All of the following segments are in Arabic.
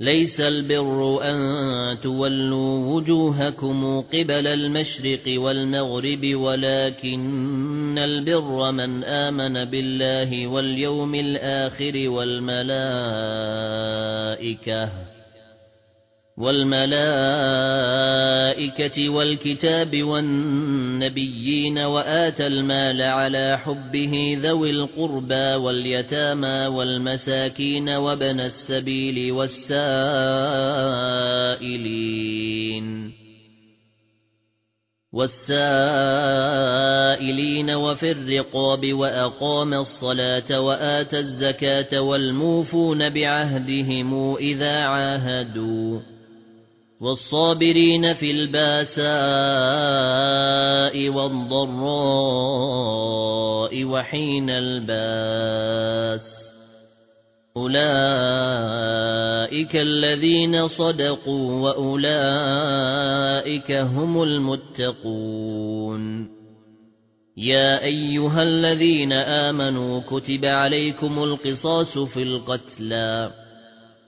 لَيْسَ الْبِرُّ أَن تُوَلُّوا وُجُوهَكُمْ قِبَلَ الْمَشْرِقِ وَالْمَغْرِبِ وَلَكِنَّ الْبِرَّ مَنْ آمَنَ بِاللَّهِ وَالْيَوْمِ الْآخِرِ وَالْمَلَائِكَةِ. وَالْمَلَائِكَةِ وَالْكِتَابِ وَالنَّبِيِّينَ وَآتَى الْمَالَ عَلَى حُبِّهِ ذَوِي الْقُرْبَى وَالْيَتَامَى وَالْمَسَاكِينَ وَابْنَ السَّبِيلِ وَالسَّائِلِينَ وَالسَّائِلِينَ وَفِي الرِّقَابِ وَأَقَامَ الصَّلَاةَ وَآتَى الزَّكَاةَ وَالْمُوفُونَ بِعَهْدِهِمْ إِذَا عَاهَدُوا والصابرين في الباساء والضراء وحين الباس أولئك الذين صدقوا وأولئك هم المتقون يا أيها الذين آمنوا كتب عليكم القصاص في القتلى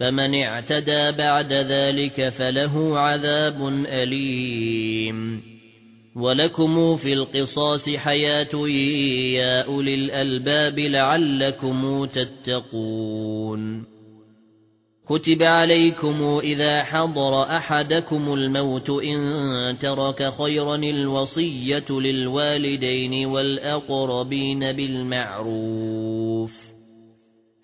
فمن اعتدى بعد ذلك فله عذاب أليم. ولكم في القصاص حياة يا أولي الألباب لعلكم تتقون. كتب عليكم إذا حضر أحدكم الموت إن ترك خيرا الوصية للوالدين والأقربين بالمعروف.